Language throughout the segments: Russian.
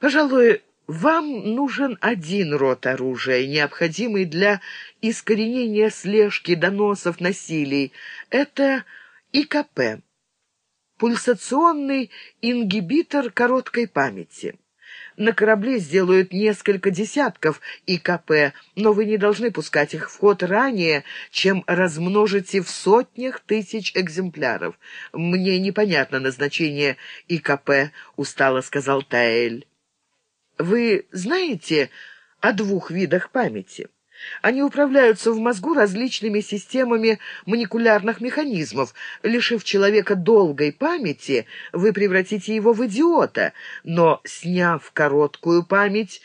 Пожалуй, вам нужен один род оружия, необходимый для искоренения слежки, доносов, насилий. Это ИКП – пульсационный ингибитор короткой памяти. На корабле сделают несколько десятков ИКП, но вы не должны пускать их в ход ранее, чем размножите в сотнях тысяч экземпляров. Мне непонятно назначение ИКП, устало сказал Таэль. Вы знаете о двух видах памяти? Они управляются в мозгу различными системами молекулярных механизмов. Лишив человека долгой памяти, вы превратите его в идиота, но, сняв короткую память,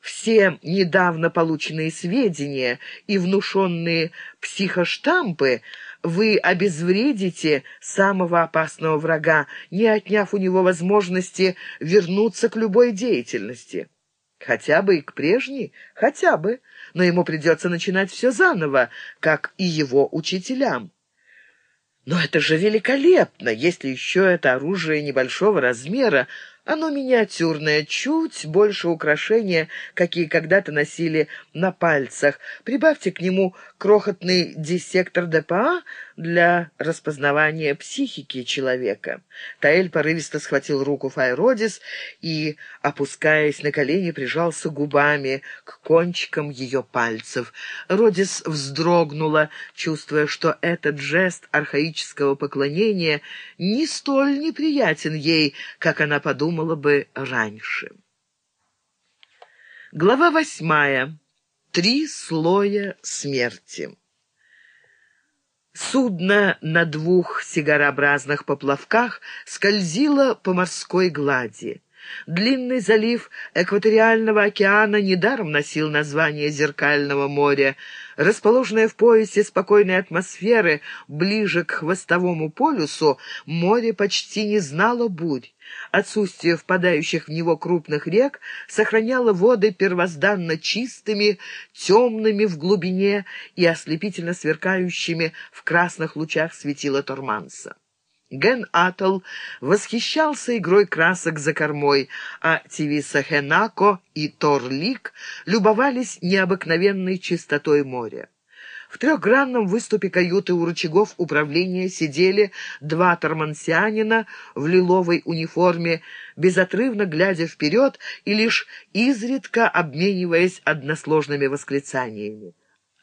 все недавно полученные сведения и внушенные психоштампы вы обезвредите самого опасного врага, не отняв у него возможности вернуться к любой деятельности. Хотя бы и к прежней, хотя бы, но ему придется начинать все заново, как и его учителям. Но это же великолепно, если еще это оружие небольшого размера, оно миниатюрное, чуть больше украшения, какие когда-то носили на пальцах. Прибавьте к нему крохотный диссектор ДПА для распознавания психики человека. Таэль порывисто схватил руку Файродис и, опускаясь на колени, прижался губами к кончикам ее пальцев. Родис вздрогнула, чувствуя, что этот жест архаического поклонения не столь неприятен ей, как она подумала бы раньше. Глава восьмая. Три слоя смерти. Судно на двух сигарообразных поплавках скользило по морской глади. Длинный залив экваториального океана недаром носил название «Зеркального моря». Расположенное в поясе спокойной атмосферы, ближе к хвостовому полюсу, море почти не знало бурь. Отсутствие впадающих в него крупных рек сохраняло воды первозданно чистыми, темными в глубине и ослепительно сверкающими в красных лучах светила Торманса. Ген Атл восхищался игрой красок за кормой, а Тивиса Хенако и Торлик любовались необыкновенной чистотой моря. В трехгранном выступе каюты у рычагов управления сидели два тормансианина в лиловой униформе, безотрывно глядя вперед и лишь изредка обмениваясь односложными восклицаниями.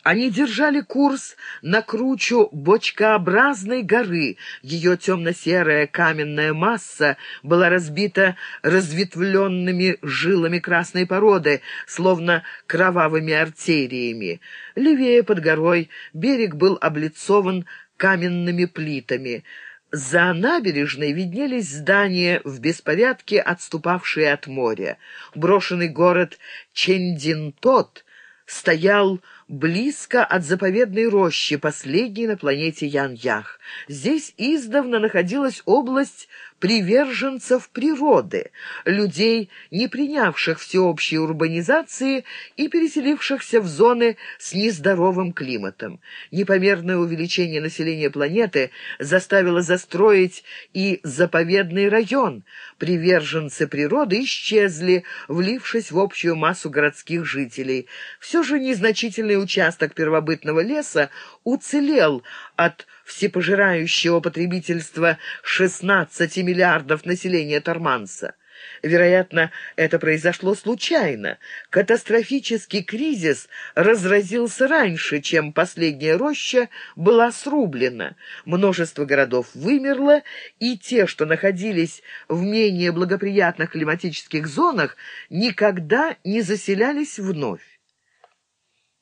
Они держали курс на кручу бочкообразной горы. Ее темно-серая каменная масса была разбита разветвленными жилами красной породы, словно кровавыми артериями. Левее под горой берег был облицован каменными плитами. За набережной виднелись здания в беспорядке, отступавшие от моря. Брошенный город Чендинтот стоял близко от заповедной рощи, последней на планете Ян-Ях. Здесь издавна находилась область приверженцев природы, людей, не принявших всеобщей урбанизации и переселившихся в зоны с нездоровым климатом. Непомерное увеличение населения планеты заставило застроить и заповедный район. Приверженцы природы исчезли, влившись в общую массу городских жителей. Все же незначительный участок первобытного леса уцелел от всепожирающего потребительства 16 миллиардов населения Торманса. Вероятно, это произошло случайно. Катастрофический кризис разразился раньше, чем последняя роща была срублена. Множество городов вымерло, и те, что находились в менее благоприятных климатических зонах, никогда не заселялись вновь.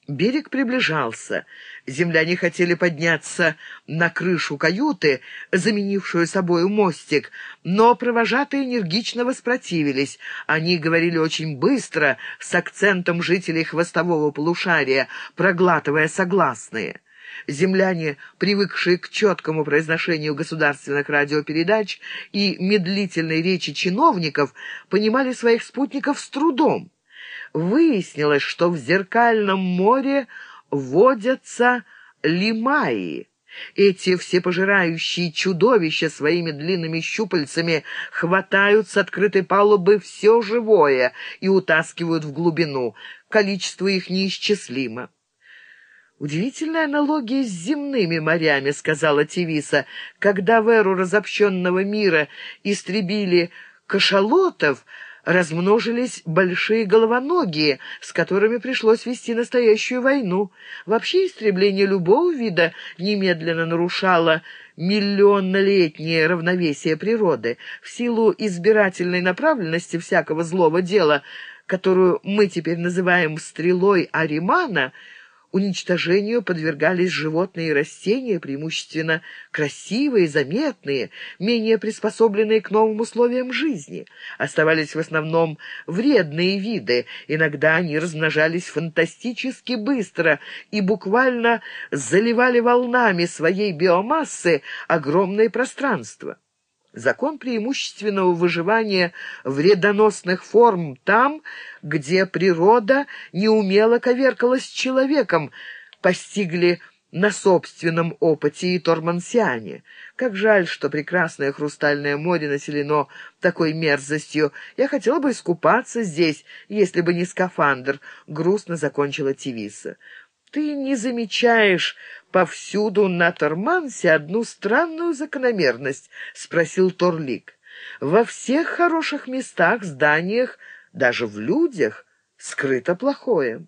Берег приближался. Земляне хотели подняться на крышу каюты, заменившую собою мостик, но провожатые энергично воспротивились. Они говорили очень быстро, с акцентом жителей хвостового полушария, проглатывая согласные. Земляне, привыкшие к четкому произношению государственных радиопередач и медлительной речи чиновников, понимали своих спутников с трудом выяснилось, что в Зеркальном море водятся лимаи. Эти всепожирающие чудовища своими длинными щупальцами хватают с открытой палубы все живое и утаскивают в глубину. Количество их неисчислимо. «Удивительная аналогия с земными морями», — сказала Тивиса. «Когда в эру разобщенного мира истребили кашалотов, размножились большие головоногие, с которыми пришлось вести настоящую войну. Вообще истребление любого вида немедленно нарушало миллионнолетнее равновесие природы. В силу избирательной направленности всякого злого дела, которую мы теперь называем «стрелой Аримана», Уничтожению подвергались животные и растения, преимущественно красивые, заметные, менее приспособленные к новым условиям жизни. Оставались в основном вредные виды, иногда они размножались фантастически быстро и буквально заливали волнами своей биомассы огромное пространство. Закон преимущественного выживания вредоносных форм там, где природа неумело коверкалась человеком, постигли на собственном опыте и тормансиане. Как жаль, что прекрасное хрустальное море населено такой мерзостью. Я хотела бы искупаться здесь, если бы не скафандр, — грустно закончила Тивиса. Ты не замечаешь повсюду на Тормансе одну странную закономерность?» — спросил Торлик. «Во всех хороших местах, зданиях, даже в людях скрыто плохое».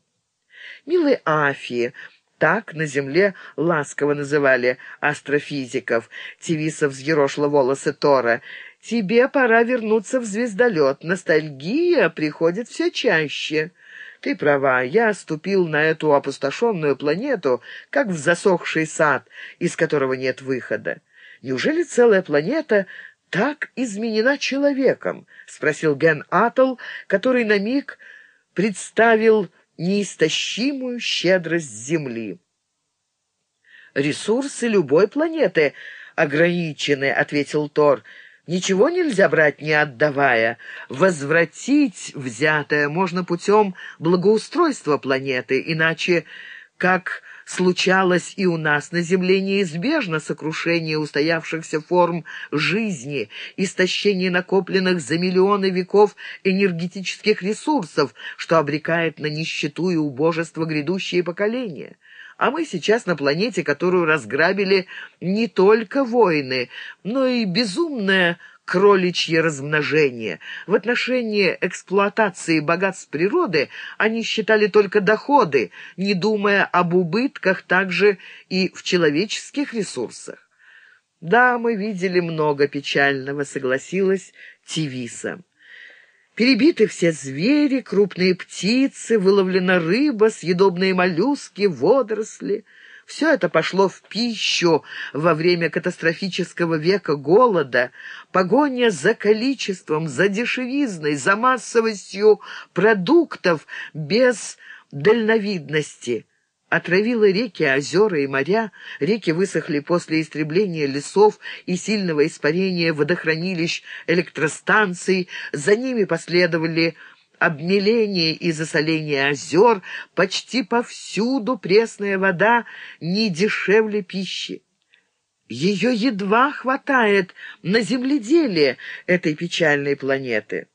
«Милый Афи», так на Земле ласково называли астрофизиков. Тивиса взъерошила волосы Тора. «Тебе пора вернуться в звездолет. Ностальгия приходит все чаще». Ты права, я ступил на эту опустошенную планету, как в засохший сад, из которого нет выхода. Неужели целая планета так изменена человеком? — спросил Ген Атл, который на миг представил неистощимую щедрость Земли. «Ресурсы любой планеты ограничены», — ответил Тор, — Ничего нельзя брать, не отдавая. Возвратить взятое можно путем благоустройства планеты, иначе, как случалось и у нас на Земле, неизбежно сокрушение устоявшихся форм жизни, истощение накопленных за миллионы веков энергетических ресурсов, что обрекает на нищету и убожество грядущие поколения. А мы сейчас на планете, которую разграбили не только войны, но и безумное кроличье размножение. В отношении эксплуатации богатств природы они считали только доходы, не думая об убытках также и в человеческих ресурсах. «Да, мы видели много печального», — согласилась Тивиса. Перебиты все звери, крупные птицы, выловлена рыба, съедобные моллюски, водоросли. Все это пошло в пищу во время катастрофического века голода. Погоня за количеством, за дешевизной, за массовостью продуктов без дальновидности — отравила реки, озера и моря, реки высохли после истребления лесов и сильного испарения водохранилищ, электростанций, за ними последовали обмеление и засоление озер, почти повсюду пресная вода не дешевле пищи. Ее едва хватает на земледелие этой печальной планеты.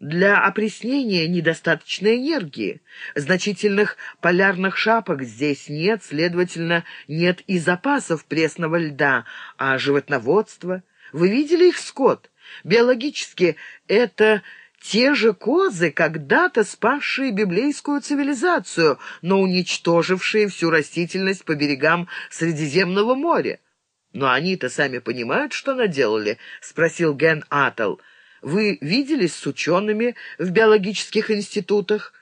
Для опреснения недостаточно энергии. Значительных полярных шапок здесь нет, следовательно, нет и запасов пресного льда, а животноводство... Вы видели их скот? Биологически это те же козы, когда-то спасшие библейскую цивилизацию, но уничтожившие всю растительность по берегам Средиземного моря. «Но они-то сами понимают, что наделали?» — спросил Ген Атл. Вы виделись с учеными в биологических институтах?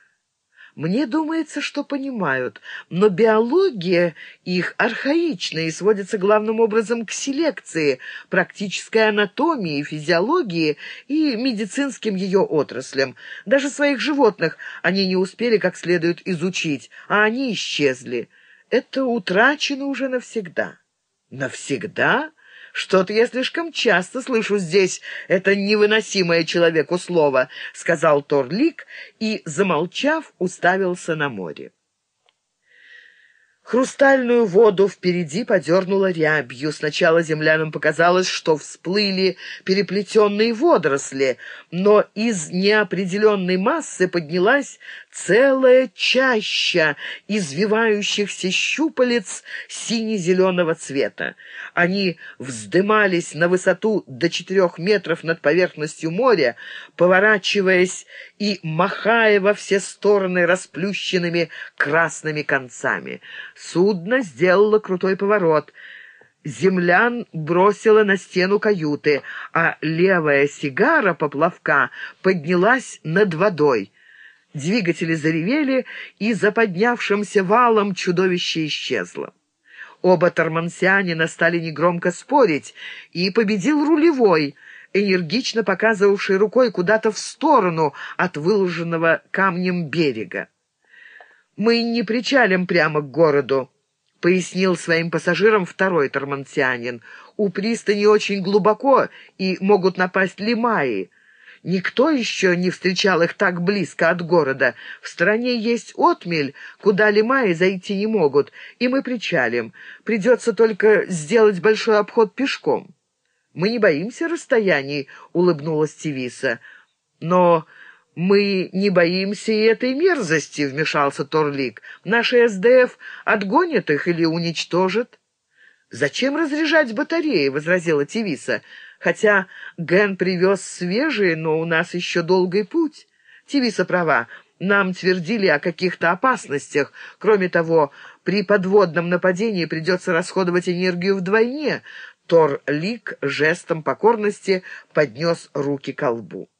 Мне думается, что понимают, но биология их архаична и сводится главным образом к селекции, практической анатомии, физиологии и медицинским ее отраслям. Даже своих животных они не успели как следует изучить, а они исчезли. Это утрачено уже навсегда. Навсегда? «Что-то я слишком часто слышу здесь это невыносимое человеку слово», — сказал Торлик и, замолчав, уставился на море. Хрустальную воду впереди подернула рябью. Сначала землянам показалось, что всплыли переплетенные водоросли, но из неопределенной массы поднялась целая чаща извивающихся щупалец сине-зеленого цвета. Они вздымались на высоту до четырех метров над поверхностью моря, поворачиваясь и махая во все стороны расплющенными красными концами. Судно сделало крутой поворот. Землян бросила на стену каюты, а левая сигара поплавка поднялась над водой. Двигатели заревели, и за поднявшимся валом чудовище исчезло. Оба тормансианина стали негромко спорить, и победил рулевой, энергично показывавший рукой куда-то в сторону от выложенного камнем берега. «Мы не причалим прямо к городу», — пояснил своим пассажирам второй тормансианин. «У пристани очень глубоко, и могут напасть лимаи». Никто еще не встречал их так близко от города. В стране есть отмель, куда лимаи зайти не могут, и мы причалим. Придется только сделать большой обход пешком». «Мы не боимся расстояний», — улыбнулась Тивиса. «Но мы не боимся и этой мерзости», — вмешался Торлик. «Наши СДФ отгонят их или уничтожат». «Зачем разряжать батареи?» — возразила Тивиса. «Хотя Ген привез свежие, но у нас еще долгий путь». Тивиса права. Нам твердили о каких-то опасностях. Кроме того, при подводном нападении придется расходовать энергию вдвойне. Тор Лик жестом покорности поднес руки к лбу.